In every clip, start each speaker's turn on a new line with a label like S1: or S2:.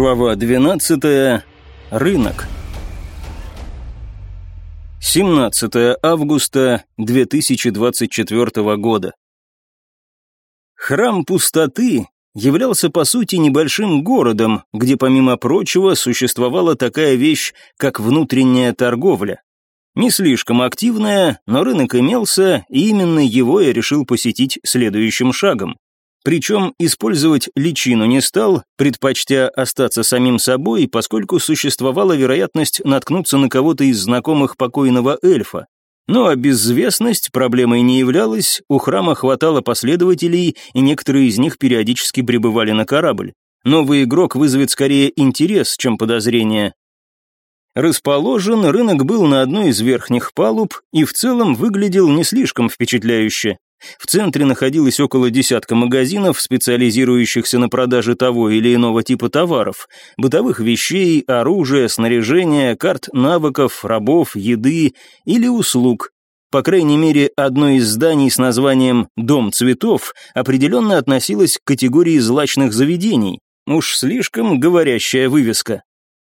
S1: Глава 12. Рынок. 17 августа 2024 года. Храм пустоты являлся по сути небольшим городом, где помимо прочего существовала такая вещь, как внутренняя торговля. Не слишком активная, но рынок имелся, и именно его я решил посетить следующим шагом. Причем использовать личину не стал, предпочтя остаться самим собой, поскольку существовала вероятность наткнуться на кого-то из знакомых покойного эльфа. Ну а безвестность проблемой не являлась, у храма хватало последователей, и некоторые из них периодически прибывали на корабль. Новый игрок вызовет скорее интерес, чем подозрение. Расположен рынок был на одной из верхних палуб и в целом выглядел не слишком впечатляюще. В центре находилось около десятка магазинов, специализирующихся на продаже того или иного типа товаров, бытовых вещей, оружия, снаряжения, карт навыков, рабов, еды или услуг. По крайней мере, одно из зданий с названием «Дом цветов» определенно относилось к категории злачных заведений. Уж слишком говорящая вывеска.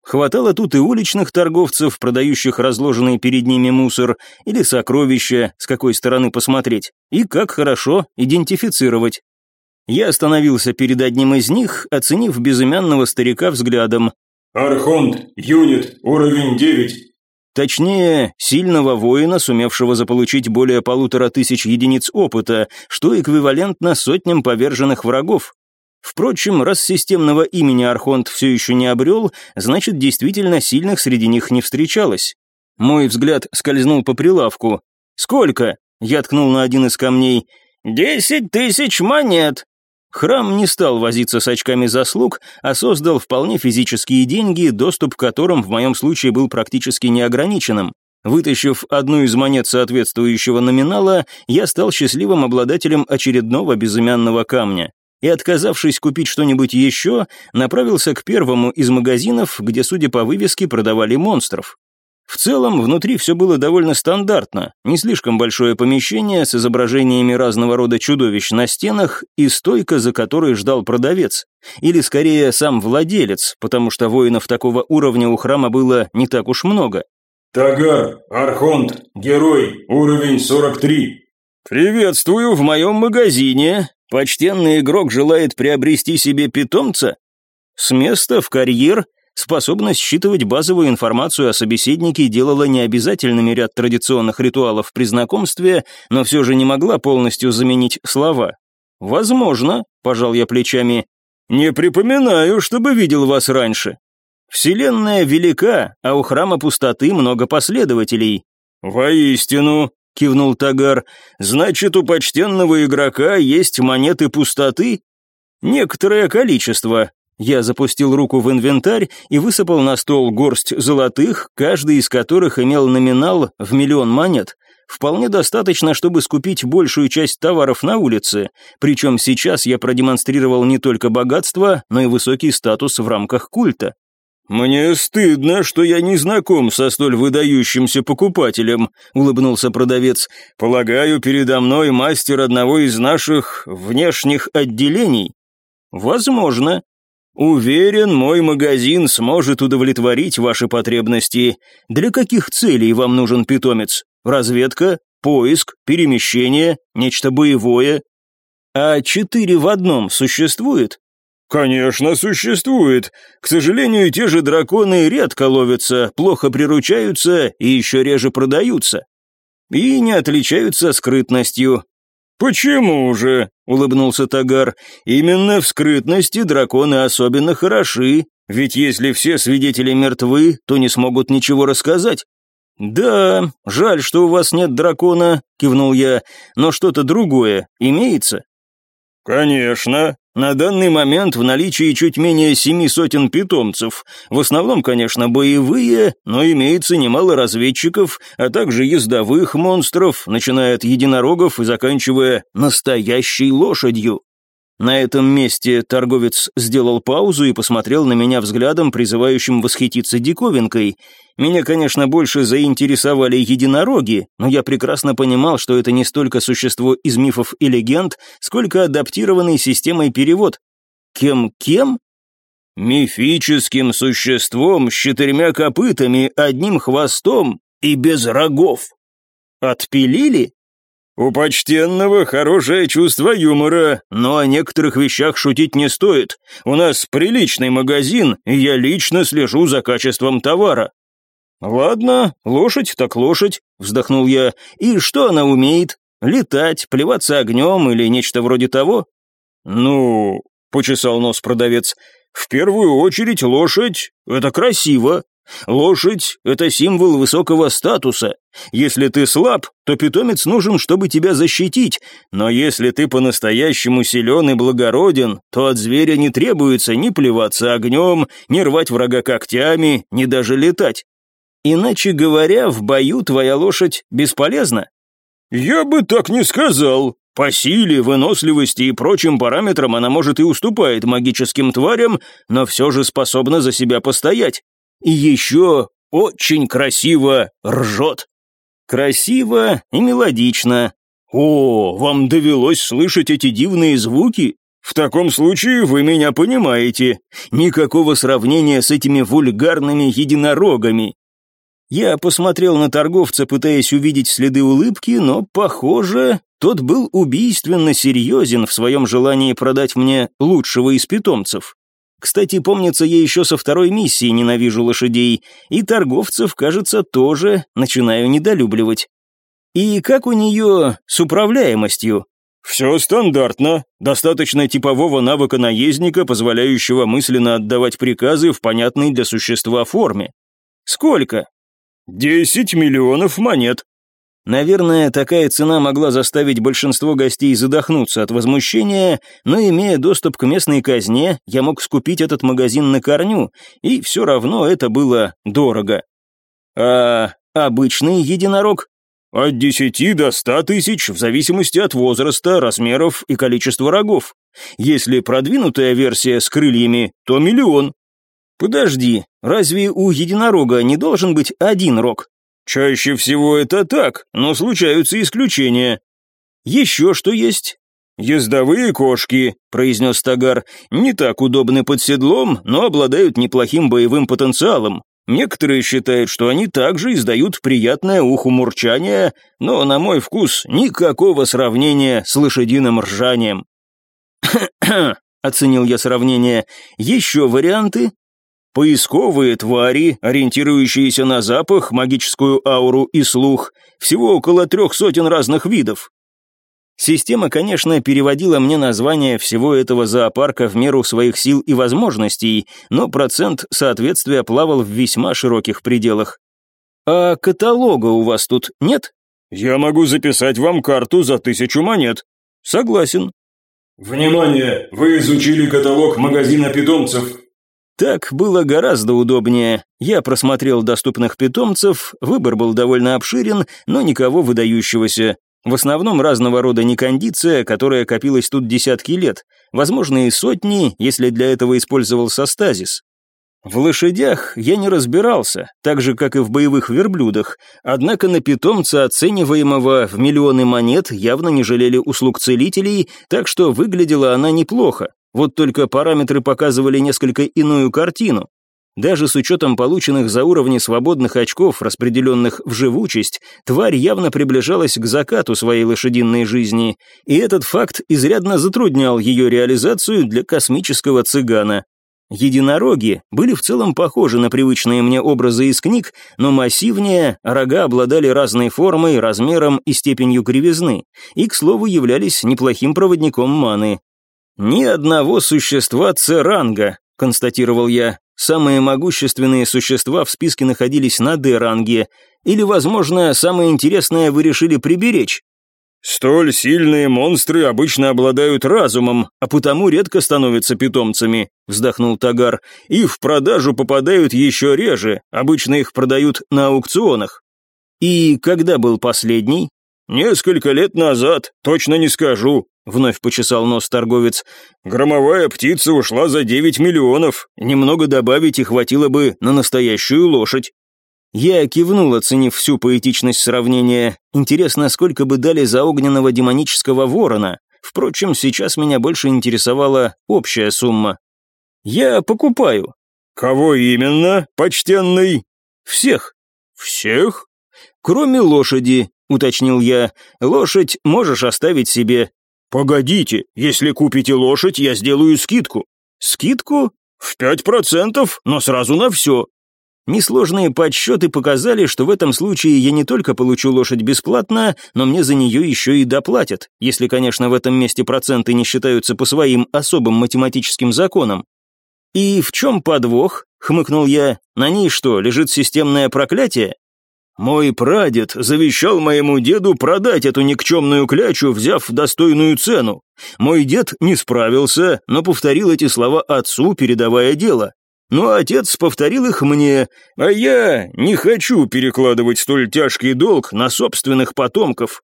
S1: Хватало тут и уличных торговцев, продающих разложенный перед ними мусор, или сокровища, с какой стороны посмотреть, и как хорошо идентифицировать. Я остановился перед одним из них, оценив безымянного старика взглядом.
S2: «Архонт, юнит, уровень 9».
S1: Точнее, сильного воина, сумевшего заполучить более полутора тысяч единиц опыта, что эквивалентно сотням поверженных врагов. Впрочем, раз системного имени Архонт все еще не обрел, значит, действительно сильных среди них не встречалось. Мой взгляд скользнул по прилавку. «Сколько?» — я ткнул на один из камней. «Десять тысяч монет!» Храм не стал возиться с очками заслуг, а создал вполне физические деньги, доступ к которым в моем случае был практически неограниченным. Вытащив одну из монет соответствующего номинала, я стал счастливым обладателем очередного безымянного камня и, отказавшись купить что-нибудь еще, направился к первому из магазинов, где, судя по вывеске, продавали монстров. В целом, внутри все было довольно стандартно, не слишком большое помещение с изображениями разного рода чудовищ на стенах и стойка, за которой ждал продавец. Или, скорее, сам владелец, потому что воинов такого уровня у храма было не так уж много.
S2: «Тагар, Архонт, герой, уровень 43».
S1: «Приветствую в моем магазине. Почтенный игрок желает приобрести себе питомца? С места в карьер способность считывать базовую информацию о собеседнике делала необязательными ряд традиционных ритуалов при знакомстве, но все же не могла полностью заменить слова. «Возможно», — пожал я плечами, — «не припоминаю, чтобы видел вас раньше. Вселенная велика, а у храма пустоты много последователей». «Воистину», — кивнул Тагар. «Значит, у почтенного игрока есть монеты пустоты?» «Некоторое количество». Я запустил руку в инвентарь и высыпал на стол горсть золотых, каждый из которых имел номинал в миллион монет. Вполне достаточно, чтобы скупить большую часть товаров на улице, причем сейчас я продемонстрировал не только богатство, но и высокий статус в рамках культа. «Мне стыдно, что я не знаком со столь выдающимся покупателем», — улыбнулся продавец. «Полагаю, передо мной мастер одного из наших внешних отделений». «Возможно. Уверен, мой магазин сможет удовлетворить ваши потребности. Для каких целей вам нужен питомец? Разведка, поиск, перемещение, нечто боевое?» «А четыре в одном существует?»
S2: «Конечно, существует. К сожалению, те же драконы редко ловятся, плохо приручаются и еще реже продаются.
S1: И не отличаются скрытностью».
S2: «Почему же?» — улыбнулся Тагар. «Именно в скрытности драконы особенно хороши, ведь если все свидетели мертвы, то не смогут ничего рассказать».
S1: «Да, жаль, что у вас нет дракона», — кивнул я, — «но что-то другое имеется?»
S2: «Конечно. На данный момент в наличии чуть менее семи сотен питомцев. В основном, конечно, боевые, но имеется немало разведчиков, а также ездовых монстров, начиная от единорогов и заканчивая настоящей лошадью. На этом месте торговец сделал паузу и посмотрел на меня взглядом, призывающим восхититься диковинкой. Меня, конечно, больше заинтересовали единороги, но я прекрасно понимал, что это не столько существо из мифов и легенд, сколько адаптированный системой перевод. Кем-кем?
S1: Мифическим существом с четырьмя копытами, одним хвостом и без рогов. Отпилили? У почтенного хорошее чувство юмора, но о некоторых вещах шутить не стоит. У нас приличный магазин, и я лично слежу за качеством товара. «Ладно, лошадь так лошадь», — вздохнул я. «И что она умеет? Летать, плеваться огнем или нечто вроде того?» «Ну...» — почесал нос продавец. «В первую очередь лошадь — это красиво. Лошадь — это символ высокого статуса. Если ты слаб, то питомец нужен, чтобы тебя защитить, но если ты по-настоящему силен и благороден, то от зверя не требуется ни плеваться огнем, ни рвать врага когтями, ни даже летать. Иначе говоря, в бою твоя лошадь бесполезна. «Я бы так не сказал», по силе, выносливости и прочим параметрам она может и уступает магическим тварям, но все же способна за себя постоять. И еще очень красиво ржет. Красиво и мелодично. О, вам довелось слышать эти дивные звуки? В таком случае вы меня понимаете. Никакого сравнения с этими вульгарными единорогами. Я посмотрел на торговца, пытаясь увидеть следы улыбки, но, похоже, тот был убийственно серьезен в своем желании продать мне лучшего из питомцев. Кстати, помнится, я еще со второй миссии ненавижу лошадей, и торговцев, кажется, тоже начинаю недолюбливать. И как у нее с управляемостью? Все стандартно. Достаточно типового навыка наездника, позволяющего мысленно отдавать приказы в понятной для существа форме. Сколько? Десять миллионов монет. Наверное, такая цена могла заставить большинство гостей задохнуться от возмущения, но имея доступ к местной казне, я мог скупить этот магазин на корню, и все равно это было дорого. А обычный единорог? От десяти до ста тысяч, в зависимости от возраста, размеров и количества рогов. Если продвинутая версия с крыльями, то миллион. Подожди, разве у единорога не должен быть один рог? Чаще всего это так, но случаются исключения. Еще что есть? «Ездовые кошки», — произнес Тагар, — «не так удобны под седлом, но обладают неплохим боевым потенциалом. Некоторые считают, что они также издают приятное уху мурчание, но, на мой вкус, никакого сравнения с лошадиным ржанием». оценил я сравнение. «Еще варианты?» Поисковые твари, ориентирующиеся на запах, магическую ауру и слух, всего около трех сотен разных видов. Система, конечно, переводила мне название всего этого зоопарка в меру своих сил и возможностей, но процент соответствия плавал в весьма широких пределах. «А каталога у вас тут нет?» «Я могу записать вам карту за тысячу монет». «Согласен».
S3: «Внимание! Вы изучили каталог магазина питомцев.
S1: Так было гораздо удобнее. Я просмотрел доступных питомцев, выбор был довольно обширен, но никого выдающегося. В основном разного рода некондиция, которая копилась тут десятки лет, возможно и сотни, если для этого использовался стазис. В лошадях я не разбирался, так же, как и в боевых верблюдах, однако на питомца, оцениваемого в миллионы монет, явно не жалели услуг целителей, так что выглядела она неплохо. Вот только параметры показывали несколько иную картину. Даже с учетом полученных за уровни свободных очков, распределенных в живучесть, тварь явно приближалась к закату своей лошадиной жизни, и этот факт изрядно затруднял ее реализацию для космического цыгана. Единороги были в целом похожи на привычные мне образы из книг, но массивнее, рога обладали разной формой, размером и степенью кривизны, и, к слову, являлись неплохим проводником маны. «Ни одного существа С-ранга», — констатировал я. «Самые могущественные существа в списке находились на Д-ранге. Или, возможно, самое интересное вы решили приберечь?»
S3: «Столь сильные монстры обычно обладают разумом,
S1: а потому редко становятся питомцами», — вздохнул Тагар, «и в продажу попадают еще реже, обычно их продают на аукционах». «И когда был последний?»
S3: «Несколько лет назад, точно не скажу. Вновь почесал нос торговец. «Громовая птица ушла за девять миллионов. Немного добавить и хватило бы на настоящую лошадь».
S1: Я кивнул, оценив всю поэтичность сравнения. Интересно, сколько бы дали за огненного демонического ворона. Впрочем, сейчас меня больше интересовала общая сумма. Я покупаю.
S3: Кого именно, почтенный?
S1: Всех.
S3: Всех?
S1: Кроме лошади, уточнил я. Лошадь можешь оставить себе.
S3: Погодите, если купите лошадь, я сделаю скидку.
S1: Скидку?
S3: В пять процентов, но сразу на все.
S1: Несложные подсчеты показали, что в этом случае я не только получу лошадь бесплатно, но мне за нее еще и доплатят, если, конечно, в этом месте проценты не считаются по своим особым математическим законам. «И в чем подвох?» — хмыкнул я. «На ней что, лежит системное проклятие?»
S3: «Мой прадед завещал моему деду продать эту никчемную клячу, взяв достойную цену. Мой дед не справился, но повторил эти слова отцу, передавая дело. Но отец повторил их мне, а я не хочу перекладывать столь тяжкий долг на собственных потомков.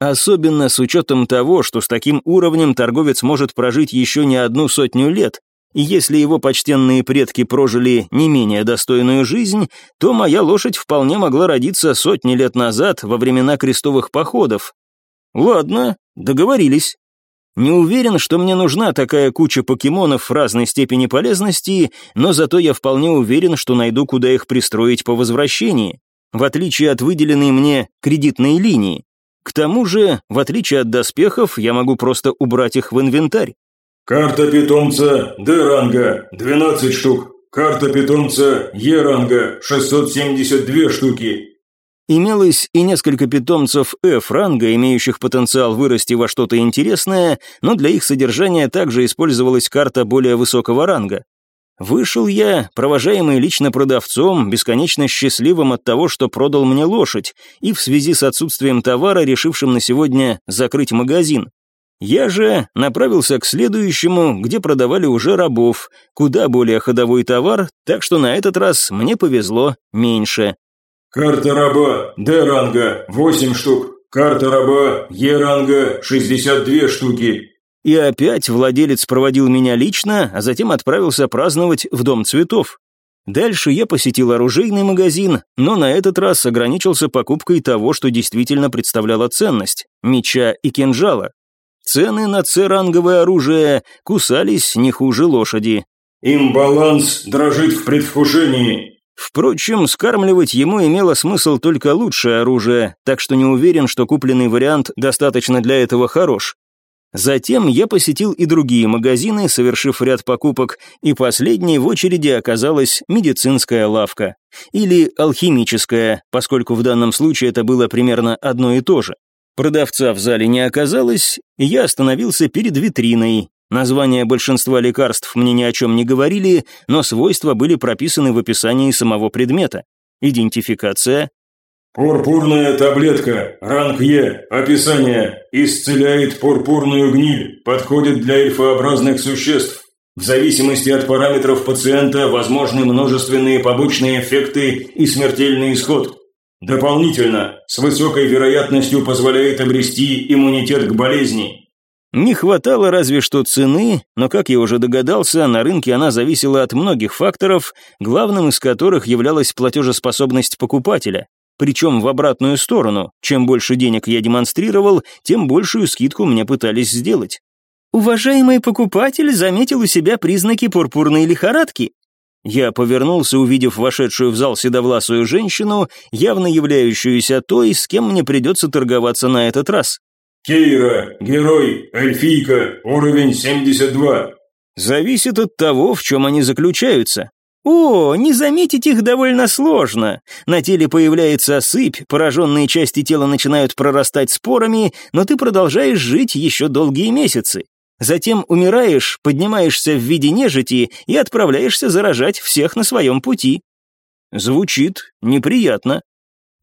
S1: Особенно с учетом того, что с таким уровнем торговец может прожить еще не одну сотню лет, и если его почтенные предки прожили не менее достойную жизнь, то моя лошадь вполне могла родиться сотни лет назад, во времена крестовых походов. Ладно, договорились. Не уверен, что мне нужна такая куча покемонов разной степени полезности, но зато я вполне уверен, что найду, куда их пристроить по возвращении, в отличие от выделенной мне кредитной линии. К тому же, в отличие от доспехов, я могу просто убрать их в инвентарь.
S3: Карта питомца Д-ранга – 12 штук. Карта питомца Е-ранга – 672 штуки.
S1: Имелось и несколько питомцев F-ранга, имеющих потенциал вырасти во что-то интересное, но для их содержания также использовалась карта более высокого ранга. Вышел я, провожаемый лично продавцом, бесконечно счастливым от того, что продал мне лошадь, и в связи с отсутствием товара, решившим на сегодня закрыть магазин. Я же направился к следующему, где продавали уже рабов, куда более ходовой товар, так что на этот раз мне повезло меньше.
S3: Карта раба Д-ранга 8 штук. Карта раба Е-ранга 62 штуки.
S1: И опять владелец проводил меня лично, а затем отправился праздновать в Дом цветов. Дальше я посетил оружейный магазин, но на этот раз ограничился покупкой того, что действительно представляло ценность – меча и кинжала. Цены на С-ранговое оружие кусались не хуже лошади.
S3: «Имбаланс дрожит в предвкушении»,
S1: Впрочем, скармливать ему имело смысл только лучшее оружие, так что не уверен, что купленный вариант достаточно для этого хорош. Затем я посетил и другие магазины, совершив ряд покупок, и последней в очереди оказалась медицинская лавка. Или алхимическая, поскольку в данном случае это было примерно одно и то же. Продавца в зале не оказалось, и я остановился перед витриной, Названия большинства лекарств мне ни о чем не говорили, но свойства были прописаны в описании самого предмета. Идентификация.
S3: Пурпурная таблетка, ранг Е, описание, исцеляет пурпурную гниль, подходит для эльфообразных существ. В зависимости от параметров пациента возможны множественные побочные эффекты и смертельный исход. Дополнительно, с высокой вероятностью позволяет обрести иммунитет к болезни,
S1: не хватало разве что цены, но, как я уже догадался, на рынке она зависела от многих факторов, главным из которых являлась платежеспособность покупателя. Причем в обратную сторону. Чем больше денег я демонстрировал, тем большую скидку мне пытались сделать. «Уважаемый покупатель заметил у себя признаки пурпурной лихорадки», я повернулся, увидев вошедшую в зал седовласую женщину, явно являющуюся той, с кем мне придется торговаться на этот раз.
S3: Кейра, герой, эльфийка, уровень 72.
S1: Зависит от того, в чем они заключаются. О, не заметить их довольно сложно. На теле появляется осыпь, пораженные части тела начинают прорастать спорами, но ты продолжаешь жить еще долгие месяцы. Затем умираешь, поднимаешься в виде нежити и отправляешься заражать всех на своем пути. Звучит неприятно.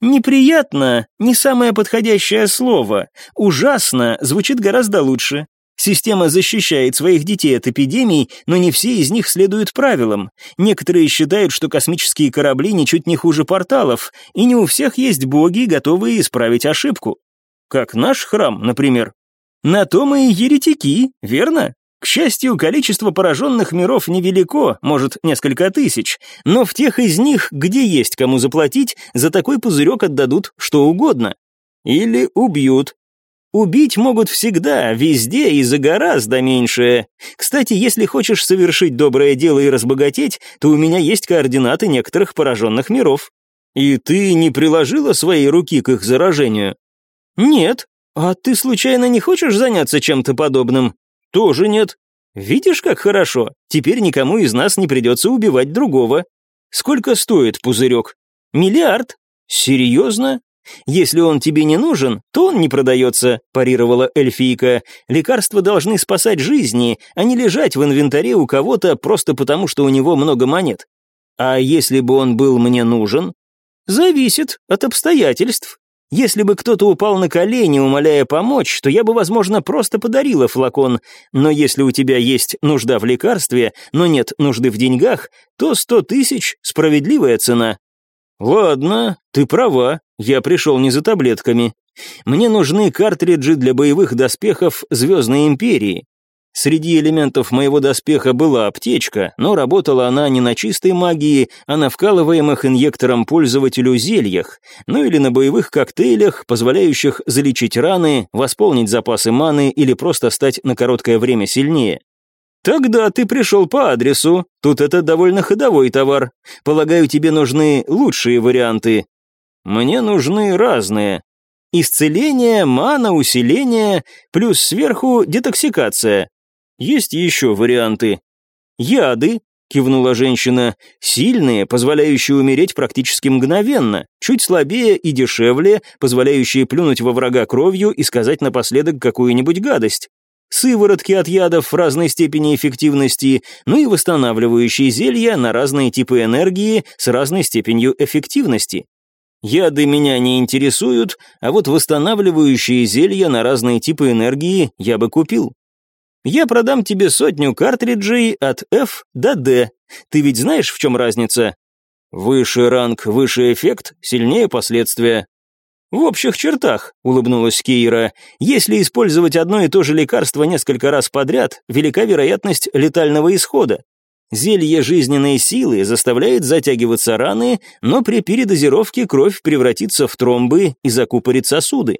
S1: Неприятно – не самое подходящее слово. Ужасно звучит гораздо лучше. Система защищает своих детей от эпидемий, но не все из них следуют правилам. Некоторые считают, что космические корабли ничуть не хуже порталов, и не у всех есть боги, готовые исправить ошибку. Как наш храм, например. На то мы и еретики, верно? К счастью, количество пораженных миров невелико, может, несколько тысяч, но в тех из них, где есть кому заплатить, за такой пузырек отдадут что угодно. Или убьют. Убить могут всегда, везде и за гораздо меньше. Кстати, если хочешь совершить доброе дело и разбогатеть, то у меня есть координаты некоторых пораженных миров.
S2: И ты не приложила своей руки к их заражению?
S1: Нет. А ты случайно не хочешь заняться чем-то подобным?
S2: Тоже нет.
S1: Видишь, как хорошо. Теперь никому из нас не придется убивать другого.
S2: Сколько стоит пузырек?
S1: Миллиард.
S2: Серьезно?
S1: «Если он тебе не нужен, то он не продается», – парировала эльфийка. «Лекарства должны спасать жизни, а не лежать в инвентаре у кого-то просто потому, что у него много монет.
S2: А если бы он был мне нужен?»
S1: «Зависит от обстоятельств. Если бы кто-то упал на колени, умоляя помочь, то я бы, возможно, просто подарила флакон. Но если у тебя есть нужда в лекарстве, но нет нужды в деньгах, то сто тысяч – справедливая цена».
S2: «Ладно, ты права, я пришел не за таблетками. Мне нужны картриджи для боевых доспехов Звездной Империи. Среди элементов моего доспеха была аптечка, но работала она не на чистой магии, а на вкалываемых инъектором пользователю зельях, ну или на боевых коктейлях, позволяющих залечить раны, восполнить запасы маны или просто стать на короткое время сильнее. «Тогда ты пришел по адресу. Тут это довольно ходовой товар. Полагаю, тебе нужны лучшие варианты».
S1: «Мне нужны разные. Исцеление, мана, усиление, плюс сверху детоксикация. Есть еще варианты. Яды, кивнула женщина, сильные, позволяющие умереть практически мгновенно, чуть слабее и дешевле, позволяющие плюнуть во врага кровью и сказать напоследок какую-нибудь гадость сыворотки от ядов разной степени эффективности, ну и восстанавливающие зелья на разные типы энергии с разной степенью эффективности. Яды меня не интересуют, а вот восстанавливающие зелья на разные типы энергии я бы купил. Я продам тебе сотню картриджей от F до D. Ты ведь знаешь, в чем разница?
S2: Выше ранг, выше эффект, сильнее последствия.
S1: «В общих чертах», — улыбнулась Кейра, «если использовать одно и то же лекарство несколько раз подряд, велика вероятность летального исхода. Зелье жизненной силы заставляет затягиваться раны, но при передозировке кровь превратится в тромбы и закупорит сосуды.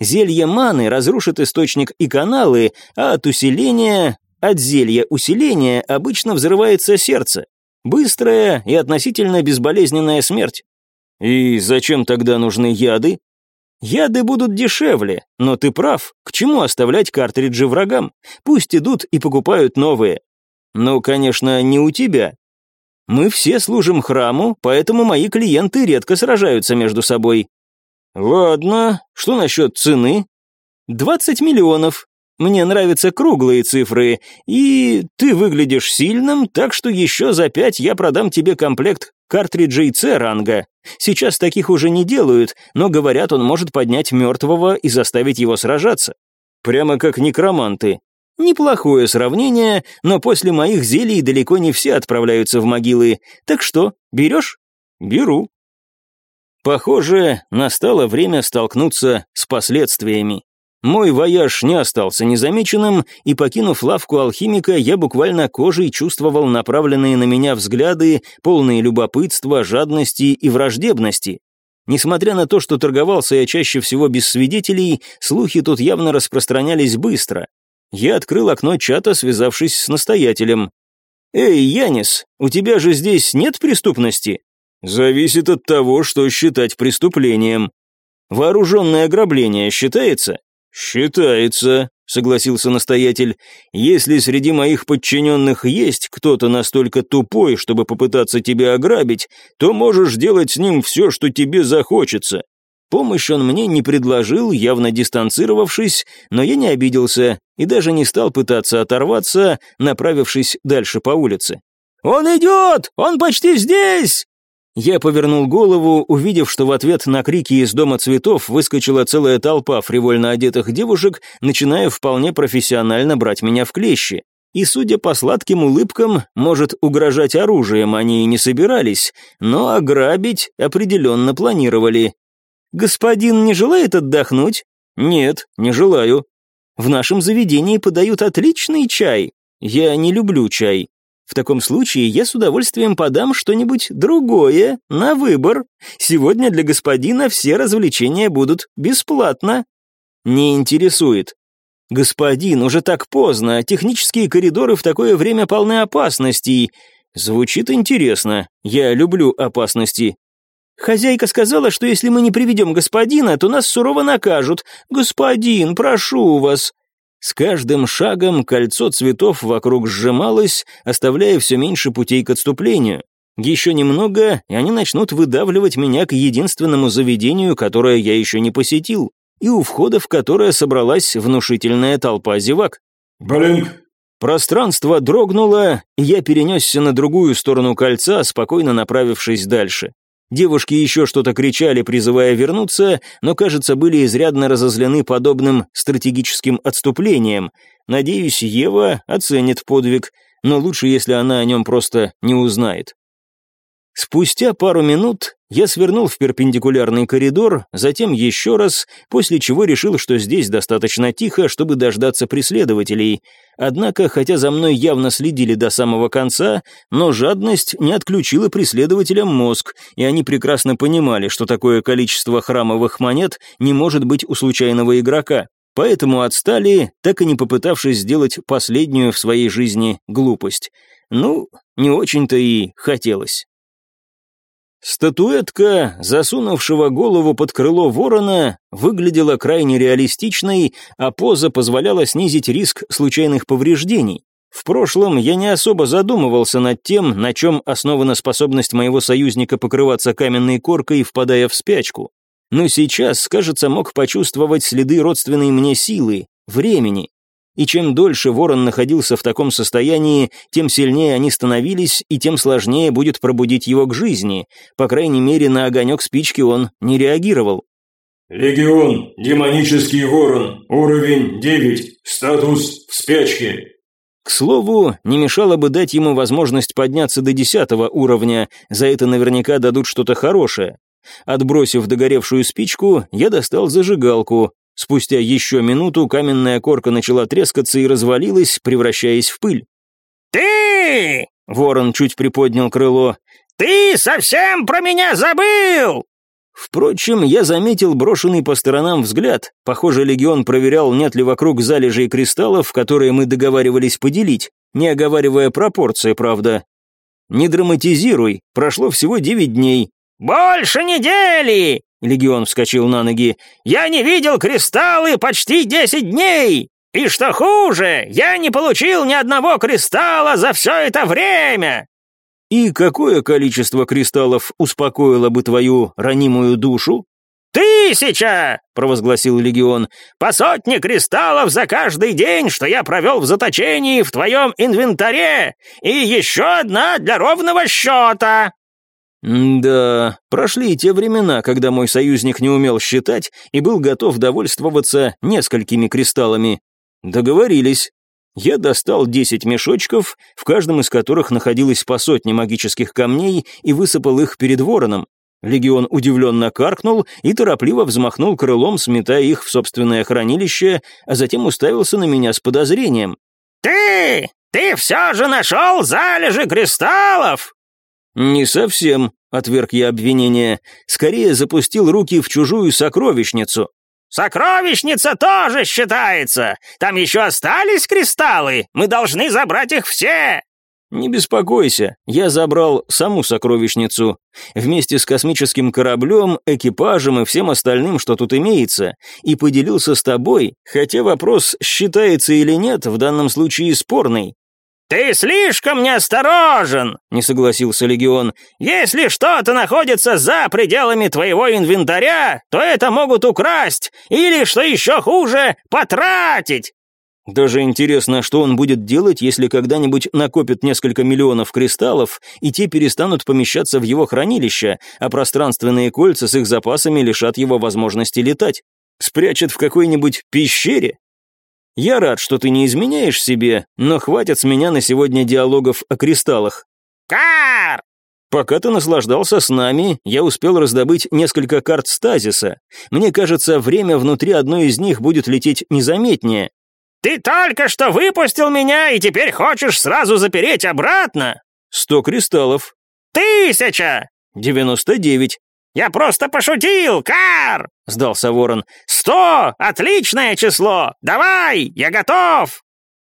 S1: Зелье маны разрушит источник и каналы, а от усиления, от зелья усиления обычно взрывается сердце. Быстрая и относительно безболезненная смерть.
S2: И зачем тогда нужны яды?
S1: Яды будут дешевле, но ты прав, к чему оставлять картриджи врагам? Пусть идут и покупают новые.
S2: Ну, конечно, не у тебя.
S1: Мы все служим храму, поэтому мои клиенты редко сражаются между собой.
S2: Ладно, что насчет цены?
S1: 20 миллионов. Мне нравятся круглые цифры, и ты выглядишь сильным, так что еще за пять я продам тебе комплект картриджей С ранга. Сейчас таких уже не делают, но говорят, он может поднять мертвого и заставить его сражаться.
S2: Прямо как некроманты.
S1: Неплохое сравнение, но после моих зелий далеко не все отправляются в могилы. Так что, берешь?
S2: Беру. Похоже, настало время столкнуться с последствиями. Мой вояж не остался незамеченным, и, покинув лавку алхимика, я буквально кожей чувствовал направленные на меня взгляды, полные любопытства, жадности и враждебности. Несмотря на то, что торговался я чаще всего без свидетелей, слухи тут явно распространялись быстро. Я открыл окно чата, связавшись с настоятелем. «Эй, Янис, у тебя же здесь нет преступности?»
S3: «Зависит от того, что считать преступлением».
S2: «Вооруженное ограбление считается?»
S3: «Считается», — согласился настоятель. «Если среди моих подчиненных есть кто-то настолько тупой, чтобы попытаться тебя ограбить, то можешь делать с ним все, что тебе захочется».
S2: Помощь он мне не предложил, явно дистанцировавшись, но я не обиделся и даже не стал пытаться оторваться, направившись дальше по улице.
S1: «Он идет! Он почти здесь!»
S2: Я повернул голову, увидев, что в ответ на крики из дома цветов выскочила целая толпа фривольно одетых девушек, начиная вполне профессионально брать меня в клещи. И, судя по сладким улыбкам, может, угрожать оружием они и не собирались, но ограбить определенно планировали.
S1: «Господин не желает отдохнуть?»
S2: «Нет, не желаю».
S1: «В нашем заведении подают отличный чай.
S2: Я не люблю чай.
S1: В таком случае я с удовольствием подам что-нибудь другое на выбор. Сегодня для господина все развлечения будут бесплатно». не интересует. «Господин, уже так поздно, технические коридоры в такое время полны опасностей». Звучит интересно, я люблю опасности. Хозяйка сказала, что если мы не приведем господина, то нас сурово накажут. Господин, прошу вас. С каждым шагом кольцо цветов вокруг сжималось, оставляя все меньше путей к отступлению. Еще немного, и они начнут выдавливать меня к единственному заведению, которое я еще не посетил, и у входа в которое собралась внушительная толпа зевак.
S3: «Блинк!»
S1: Пространство дрогнуло, и я перенесся на другую сторону кольца, спокойно направившись дальше. Девушки еще что-то кричали, призывая вернуться, но, кажется, были изрядно разозлены подобным стратегическим отступлением. Надеюсь, Ева оценит подвиг, но лучше, если она о нем просто не узнает. Спустя пару минут я свернул в перпендикулярный коридор, затем еще раз, после чего решил, что здесь достаточно тихо, чтобы дождаться преследователей. Однако, хотя за мной явно следили до самого конца, но жадность не отключила преследователям мозг, и они прекрасно понимали, что такое количество храмовых монет не может быть у случайного игрока. Поэтому отстали, так и не попытавшись сделать последнюю в своей жизни глупость. Ну, не очень-то и хотелось. Статуэтка, засунувшего голову под крыло ворона, выглядела крайне реалистичной, а поза позволяла снизить риск случайных повреждений. В прошлом я не особо задумывался над тем, на чем основана способность моего союзника покрываться каменной коркой, впадая в спячку. Но сейчас, кажется, мог почувствовать следы родственной мне силы, времени и чем дольше ворон находился в таком состоянии, тем сильнее они становились, и тем сложнее будет пробудить его к жизни. По крайней мере, на огонек спички он не реагировал.
S3: «Легион, демонический ворон, уровень 9, статус в спячке».
S1: К слову, не мешало бы дать ему возможность подняться до десятого уровня, за это наверняка дадут что-то хорошее. Отбросив догоревшую спичку, я достал зажигалку, Спустя еще минуту каменная корка начала трескаться и развалилась, превращаясь в пыль.
S4: «Ты!»
S1: — ворон чуть приподнял крыло.
S4: «Ты совсем про меня забыл!»
S1: Впрочем, я заметил брошенный по сторонам взгляд. Похоже, легион проверял, нет ли вокруг залежей кристаллов, которые мы договаривались поделить, не оговаривая пропорции, правда. Не драматизируй, прошло всего девять дней.
S4: «Больше недели!»
S1: Легион вскочил на ноги.
S4: «Я не видел кристаллы почти десять дней! И что хуже, я не получил ни одного кристалла за все это время!»
S1: «И какое количество кристаллов успокоило бы твою ранимую душу?»
S4: «Тысяча!» — провозгласил Легион. «По сотне кристаллов за каждый день, что я провел в заточении в твоем инвентаре, и еще одна для ровного счета!»
S1: Да, прошли те времена, когда мой союзник не умел считать и был готов довольствоваться несколькими кристаллами. Договорились. Я достал десять мешочков, в каждом из которых находилось по сотне магических камней, и высыпал их перед вороном. Легион удивленно каркнул и торопливо взмахнул крылом, сметая их в собственное хранилище, а затем уставился на меня с подозрением.
S4: «Ты! Ты все же нашел залежи кристаллов!»
S1: «Не совсем», — отверг я обвинение. «Скорее запустил руки в чужую сокровищницу».
S4: «Сокровищница тоже считается! Там еще остались кристаллы! Мы должны забрать их все!»
S1: «Не беспокойся, я забрал саму сокровищницу. Вместе с космическим кораблем, экипажем и всем остальным, что тут имеется, и поделился с тобой, хотя вопрос, считается или нет, в данном случае спорный.
S4: «Ты слишком неосторожен!» — не согласился Легион. «Если что-то находится за пределами твоего инвентаря, то это могут украсть, или, что еще хуже, потратить!»
S1: Даже интересно, что он будет делать, если когда-нибудь накопит несколько миллионов кристаллов, и те перестанут помещаться в его хранилище, а пространственные кольца с их запасами лишат его возможности летать. Спрячет в какой-нибудь пещере? Я рад, что ты не изменяешь себе, но хватит с меня на сегодня диалогов о кристаллах.
S4: Кар!
S1: Пока ты наслаждался с нами, я успел раздобыть несколько карт стазиса. Мне кажется, время внутри одной из них будет лететь незаметнее.
S4: Ты только что выпустил меня и теперь хочешь сразу запереть обратно?
S1: Сто кристаллов.
S4: Тысяча!
S1: Девяносто девять.
S4: «Я просто пошутил, Кар!» — сдался ворон. «Сто! Отличное число! Давай, я готов!»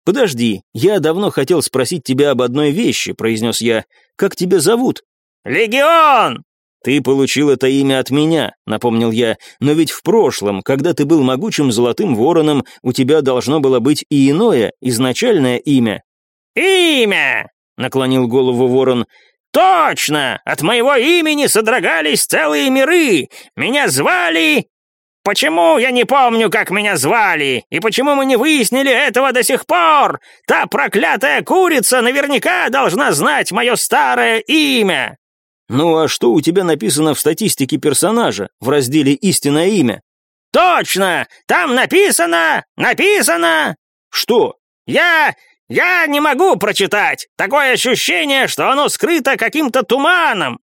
S1: «Подожди, я давно хотел спросить тебя об одной вещи», — произнес я. «Как тебя зовут?»
S4: «Легион!»
S1: «Ты получил это имя от меня», — напомнил я, «но ведь в прошлом, когда ты был могучим золотым вороном, у тебя должно было быть и иное, изначальное имя».
S4: «Имя!» — наклонил голову ворон. «Точно! От моего имени содрогались целые миры! Меня звали... Почему я не помню, как меня звали? И почему мы не выяснили этого до сих пор? Та проклятая курица наверняка должна знать мое старое имя!»
S1: «Ну а что у тебя написано в статистике персонажа, в разделе «Истинное имя»?»
S4: «Точно! Там написано... написано...»
S1: «Что?»
S4: «Я... я не могу прочитать! Такое ощущение, что оно скрыто каким-то туманом!»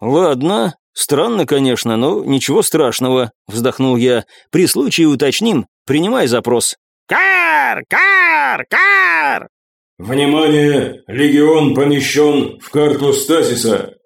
S1: «Ладно, странно, конечно, но ничего страшного», — вздохнул я. «При случае уточним. Принимай запрос».
S4: «Кар! Кар! Кар!»
S3: «Внимание! Легион помещен в карту стазиса.